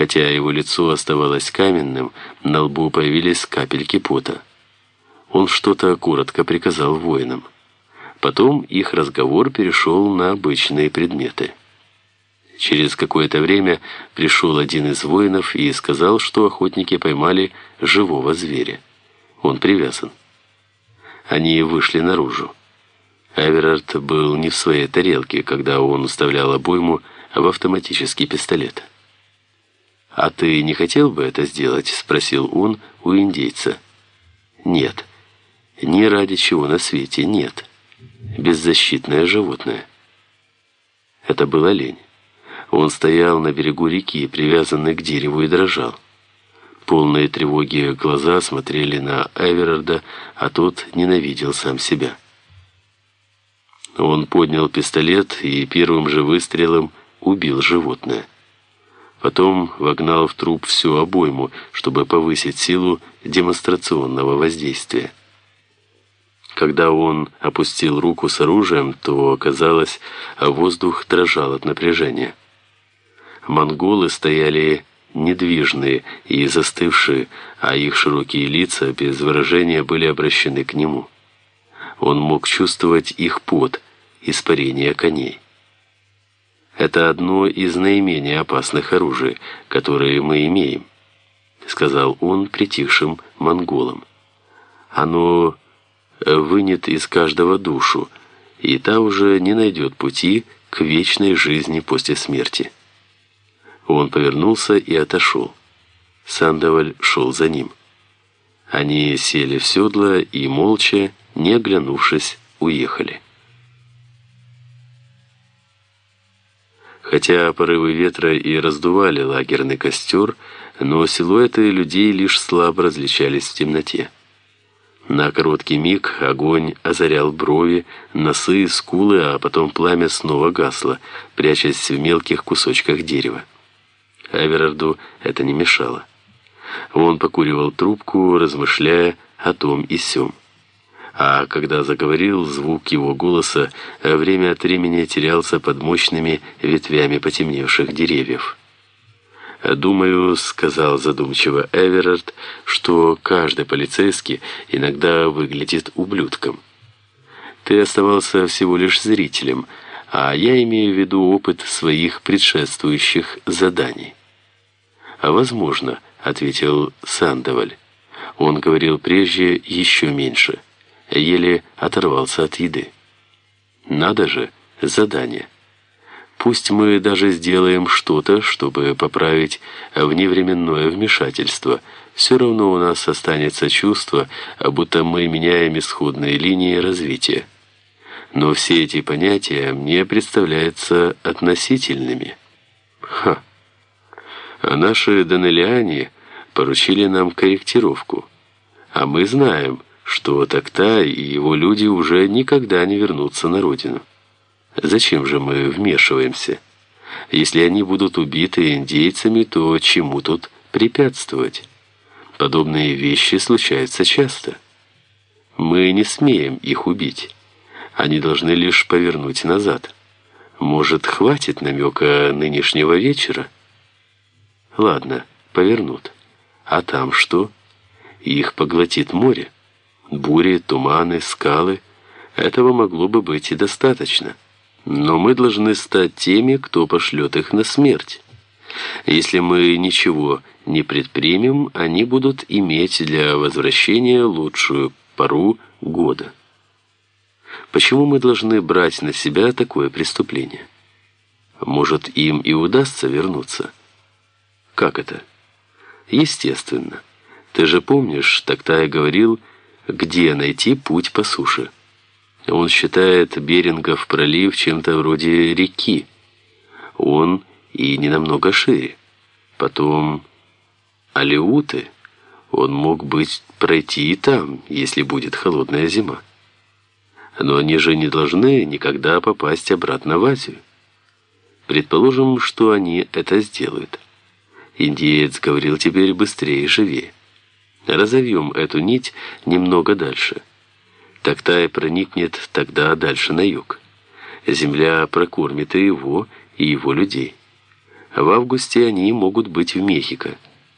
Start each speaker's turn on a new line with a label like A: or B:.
A: Хотя его лицо оставалось каменным, на лбу появились капельки пота. Он что-то коротко приказал воинам. Потом их разговор перешел на обычные предметы. Через какое-то время пришел один из воинов и сказал, что охотники поймали живого зверя. Он привязан. Они вышли наружу. Эверард был не в своей тарелке, когда он вставлял обойму в автоматический пистолет. «А ты не хотел бы это сделать?» — спросил он у индейца. «Нет. Ни ради чего на свете нет. Беззащитное животное». Это был олень. Он стоял на берегу реки, привязанный к дереву, и дрожал. Полные тревоги глаза смотрели на Эверарда, а тот ненавидел сам себя. Он поднял пистолет и первым же выстрелом убил животное. Потом вогнал в труп всю обойму, чтобы повысить силу демонстрационного воздействия. Когда он опустил руку с оружием, то, казалось, воздух дрожал от напряжения монголы стояли недвижные и застывшие, а их широкие лица без выражения были обращены к нему. Он мог чувствовать их пот, испарение коней. «Это одно из наименее опасных оружий, которые мы имеем», сказал он притихшим монголам. «Оно вынет из каждого душу, и та уже не найдет пути к вечной жизни после смерти». Он повернулся и отошел. Сандоваль шел за ним. Они сели в седло и, молча, не оглянувшись, уехали. Хотя порывы ветра и раздували лагерный костер, но силуэты людей лишь слабо различались в темноте. На короткий миг огонь озарял брови, носы, скулы, а потом пламя снова гасло, прячась в мелких кусочках дерева. Эверарду это не мешало. Он покуривал трубку, размышляя о том и сём. А когда заговорил, звук его голоса время от времени терялся под мощными ветвями потемневших деревьев. «Думаю», — сказал задумчиво Эверард, «что каждый полицейский иногда выглядит ублюдком. Ты оставался всего лишь зрителем, а я имею в виду опыт своих предшествующих заданий». «А возможно», — ответил Сандоваль. Он говорил прежде еще меньше, еле оторвался от еды. «Надо же, задание. Пусть мы даже сделаем что-то, чтобы поправить вневременное вмешательство, все равно у нас останется чувство, будто мы меняем исходные линии развития. Но все эти понятия мне представляются относительными». «Ха!» А наши данелиане поручили нам корректировку. А мы знаем, что Такта и его люди уже никогда не вернутся на родину. Зачем же мы вмешиваемся? Если они будут убиты индейцами, то чему тут препятствовать? Подобные вещи случаются часто. Мы не смеем их убить. Они должны лишь повернуть назад. Может, хватит намека нынешнего вечера? Ладно, повернут. А там что? Их поглотит море. Бури, туманы, скалы. Этого могло бы быть и достаточно. Но мы должны стать теми, кто пошлет их на смерть. Если мы ничего не предпримем, они будут иметь для возвращения лучшую пару года. Почему мы должны брать на себя такое преступление? Может, им и удастся вернуться? Как это? Естественно. Ты же помнишь, тогда я говорил, где найти путь по суше. Он считает Берингов пролив чем-то вроде реки. Он и не намного шире. Потом Алеуты. Он мог быть пройти и там, если будет холодная зима. Но они же не должны никогда попасть обратно в Азию. Предположим, что они это сделают. Индеец говорил теперь быстрее и живее. Разовьем эту нить немного дальше. Тактай проникнет тогда дальше на юг. Земля прокормит и его, и его людей. В августе они могут быть в Мехико.